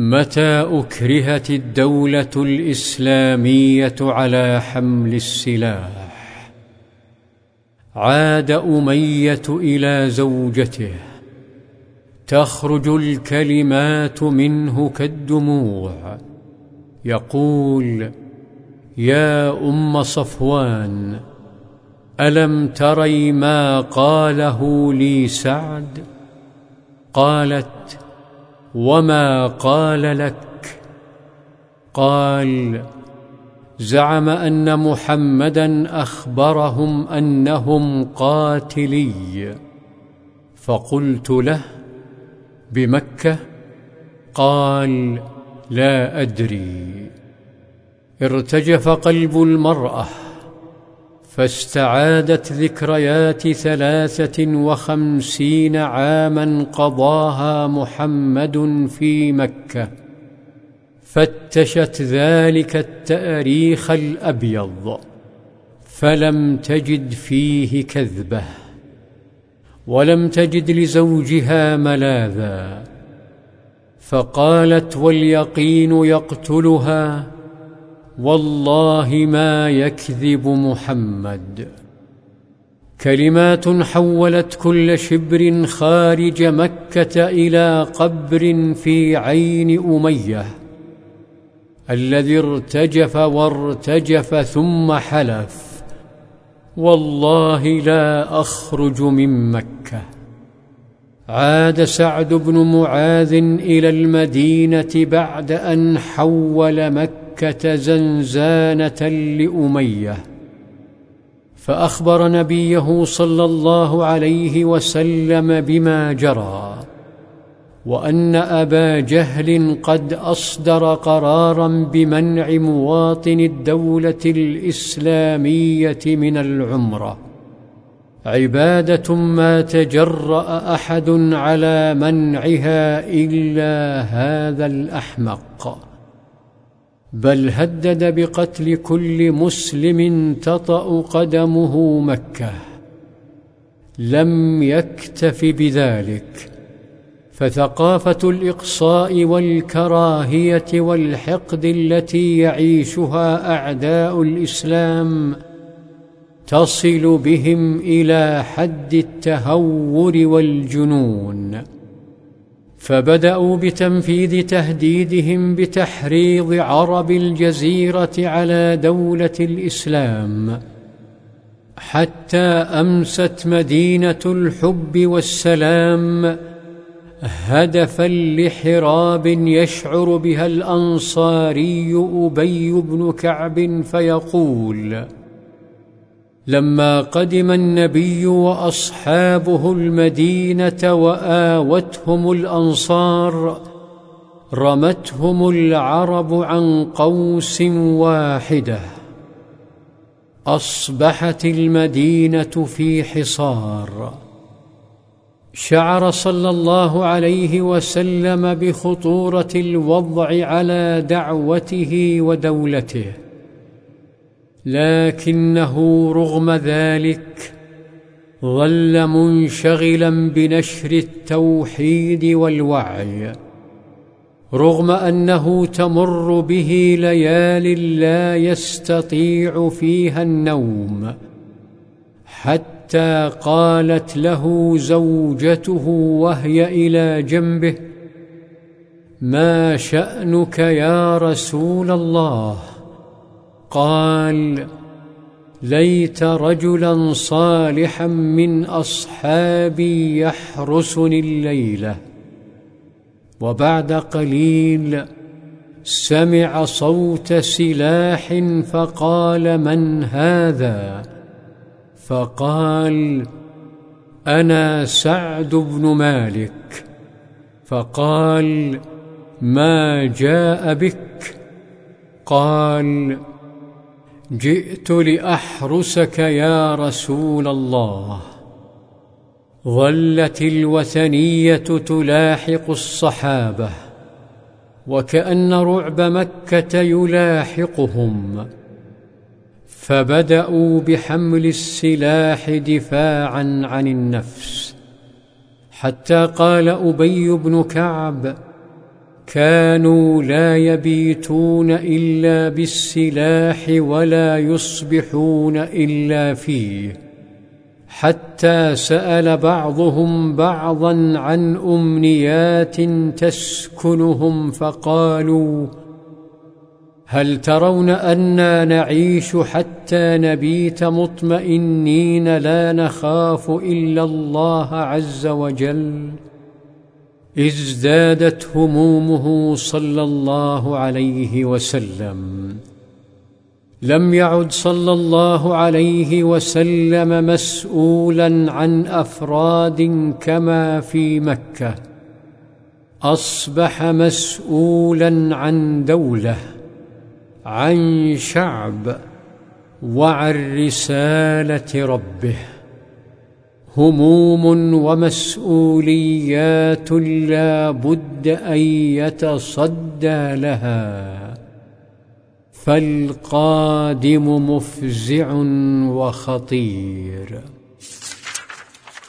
متى اكرهت الدولة الإسلامية على حمل السلاح. عاد أمية إلى زوجته. تخرج الكلمات منه كالدموع. يقول يا أم صفوان ألم تري ما قاله لي سعد؟ قالت وما قال لك؟ قال زعم ان محمدا اخبرهم انهم قاتلي. فقلت له بمكه؟ قال لا ادري. ارتجف قلب المراه. فاستعادت ذكريات ثلاثة وخمسين عاما قضاها محمد في مكة. فتشت ذلك التأريخ الأبيض فلم تجد فيه كذبة ولم تجد لزوجها ملاذا. فقالت واليقين يقتلها والله ما يكذب محمد. كلمات حولت كل شبر خارج مكة إلى قبر في عين أمية. الذي ارتجف وارتجف ثم حلف. والله لا أخرج من مكة. عاد سعد بن معاذ إلى المدينة بعد أن حول مكة زنزانة لأمية. فأخبر نبيه صلى الله عليه وسلم بما جرى وأن أبا جهل قد أصدر قرارا بمنع مواطن الدولة الإسلامية من العمرة. عبادة ما تجرأ أحد على منعها إلا هذا الأحمق. بل هدد بقتل كل مسلم تطأ قدمه مكة. لم يكتف بذلك. فثقافة الإقصاء والكراهية والحقد التي يعيشها أعداء الإسلام تصل بهم إلى حد التهور والجنون. فبدأوا بتنفيذ تهديدهم بتحريض عرب الجزيرة على دولة الإسلام حتى أمست مدينة الحب والسلام هدفا لحراب يشعر بها الأنصاري أبي بن كعب فيقول لما قدم النبي وأصحابه المدينة وآوتهم الأنصار رمتهم العرب عن قوس واحدة. أصبحت المدينة في حصار. شعر صلى الله عليه وسلم بخطورة الوضع على دعوته ودولته. لكنه رغم ذلك ظل منشغلا بنشر التوحيد والوعي رغم أنه تمر به ليال لا يستطيع فيها النوم حتى قالت له زوجته وهي إلى جنبه ما شأنك يا رسول الله؟ قال ليت رجلا صالحا من أصحابي يحرسني الليلة وبعد قليل سمع صوت سلاح فقال من هذا؟ فقال أنا سعد بن مالك. فقال ما جاء بك؟ قال جئت لاحرسك يا رسول الله. ظلت الوثنية تلاحق الصحابة وكأن رعب مكة يلاحقهم. فبدأوا بحمل السلاح دفاعا عن النفس حتى قال أبي بن كعب كانوا لا يبيتون إلا بالسلاح ولا يصبحون إلا فيه. حتى سأل بعضهم بعضا عن أمنيات تسكنهم فقالوا هل ترون أنا نعيش حتى نبيت مطمئنين لا نخاف إلا الله عز وجل؟ ازدادت همومه صلى الله عليه وسلم. لم يعد صلى الله عليه وسلم مسؤولا عن أفراد كما في مكة. أصبح مسؤولا عن دولة عن شعب وعن رسالة ربه. هموم ومسؤوليات لا بد أن يتصدى لها. فالقادم مفزع وخطير.